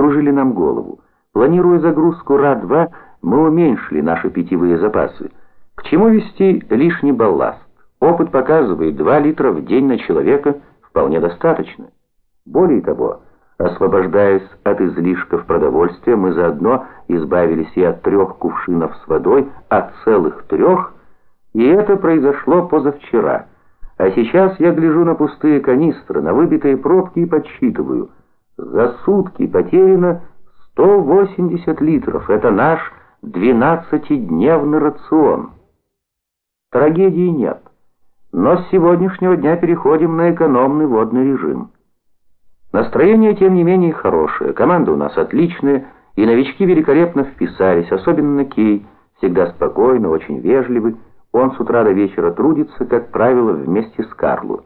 вскружили нам голову. Планируя загрузку Ра-2, мы уменьшили наши питьевые запасы. К чему вести лишний балласт? Опыт показывает, 2 литра в день на человека вполне достаточно. Более того, освобождаясь от излишков продовольствия, мы заодно избавились и от трех кувшинов с водой, от целых трех, и это произошло позавчера. А сейчас я гляжу на пустые канистры, на выбитые пробки и подсчитываю. За сутки потеряно 180 литров. Это наш 12-дневный рацион. Трагедии нет. Но с сегодняшнего дня переходим на экономный водный режим. Настроение, тем не менее, хорошее. Команда у нас отличная, и новички великолепно вписались, особенно Кей, всегда спокойный, очень вежливый. Он с утра до вечера трудится, как правило, вместе с Карлу.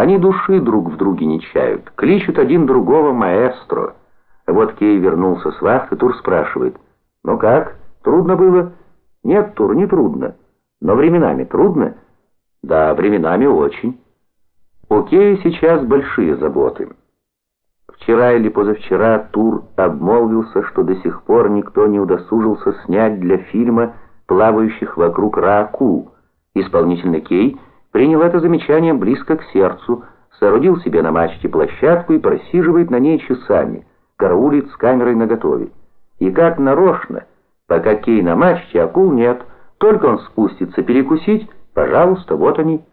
Они души друг в друге не чают, кличут один другого маэстро. Вот Кей вернулся с вахты, Тур спрашивает, «Ну как, трудно было?» «Нет, Тур, не трудно. Но временами трудно?» «Да, временами очень». У Кея сейчас большие заботы. Вчера или позавчера Тур обмолвился, что до сих пор никто не удосужился снять для фильма плавающих вокруг Рааку. Исполнительный Кей принял это замечание близко к сердцу, соорудил себе на мачте площадку и просиживает на ней часами, караулит с камерой наготове. И как нарочно, пока Кей на мачте, акул нет, только он спустится перекусить, пожалуйста, вот они.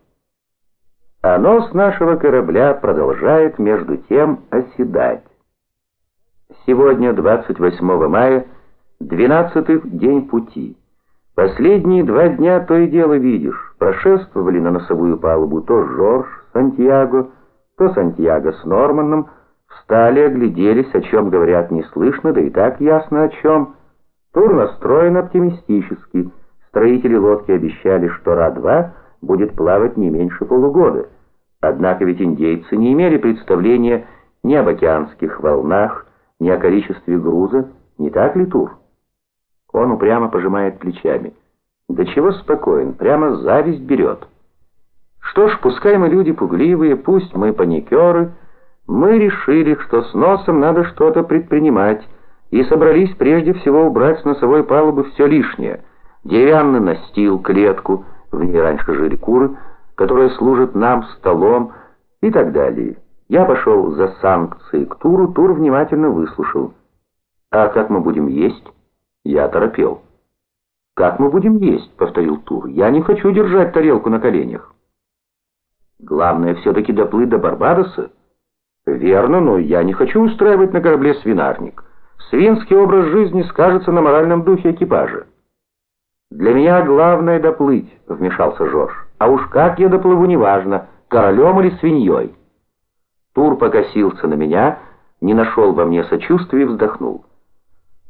А нос нашего корабля продолжает между тем оседать. Сегодня, 28 мая, 12 день пути. Последние два дня то и дело видишь. Прошествовали на носовую палубу то Жорж Сантьяго, то Сантьяго с Норманом, встали, огляделись, о чем говорят не слышно, да и так ясно о чем. Тур настроен оптимистически. Строители лодки обещали, что Ра-2 будет плавать не меньше полугода. Однако ведь индейцы не имели представления ни об океанских волнах, ни о количестве груза, не так ли, Тур? Он упрямо пожимает плечами. Да чего спокоен, прямо зависть берет. Что ж, пускай мы люди пугливые, пусть мы паникеры, мы решили, что с носом надо что-то предпринимать, и собрались прежде всего убрать с носовой палубы все лишнее. Деревянный настил, клетку, в ней раньше жили куры, которая служит нам столом и так далее. Я пошел за санкции к Туру, Тур внимательно выслушал. А как мы будем есть? Я торопел. «Как мы будем есть?» — повторил Тур. «Я не хочу держать тарелку на коленях». «Главное все-таки доплыть до Барбадоса?» «Верно, но я не хочу устраивать на корабле свинарник. Свинский образ жизни скажется на моральном духе экипажа». «Для меня главное доплыть», — вмешался Жорж. «А уж как я доплыву, неважно, королем или свиньей». Тур покосился на меня, не нашел во мне сочувствия и вздохнул.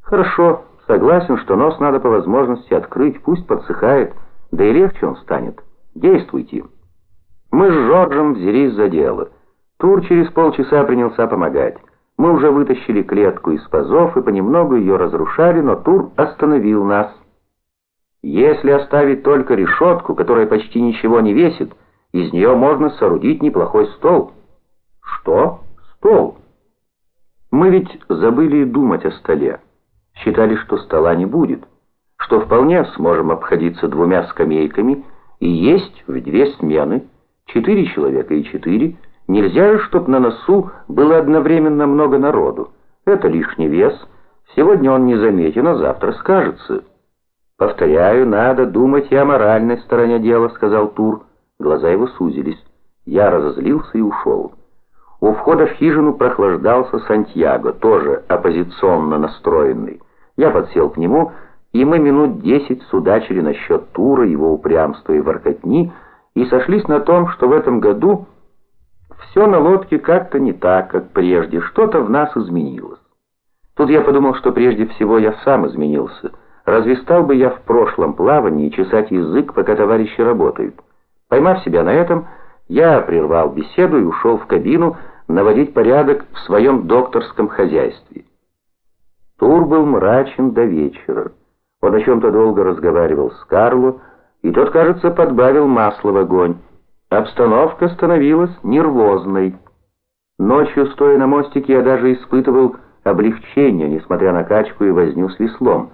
«Хорошо, Согласен, что нос надо по возможности открыть, пусть подсыхает, да и легче он станет. Действуйте. Мы с Жоржем взялись за дело. Тур через полчаса принялся помогать. Мы уже вытащили клетку из пазов и понемногу ее разрушали, но Тур остановил нас. Если оставить только решетку, которая почти ничего не весит, из нее можно соорудить неплохой стол. Что? Стол? Мы ведь забыли думать о столе считали, что стола не будет, что вполне сможем обходиться двумя скамейками и есть в две смены, четыре человека и четыре, нельзя же, чтоб на носу было одновременно много народу. Это лишний вес, сегодня он не заметен, а завтра скажется. «Повторяю, надо думать и о моральной стороне дела», — сказал Тур. Глаза его сузились. Я разозлился и ушел. У входа в хижину прохлаждался Сантьяго, тоже оппозиционно настроенный. Я подсел к нему, и мы минут десять судачили насчет тура, его упрямства и воркотни, и сошлись на том, что в этом году все на лодке как-то не так, как прежде, что-то в нас изменилось. Тут я подумал, что прежде всего я сам изменился. Разве стал бы я в прошлом плавании чесать язык, пока товарищи работают? Поймав себя на этом, я прервал беседу и ушел в кабину наводить порядок в своем докторском хозяйстве. Тур был мрачен до вечера. Он о чем-то долго разговаривал с Карло, и тот, кажется, подбавил масло в огонь. Обстановка становилась нервозной. Ночью, стоя на мостике, я даже испытывал облегчение, несмотря на качку и возню с веслом.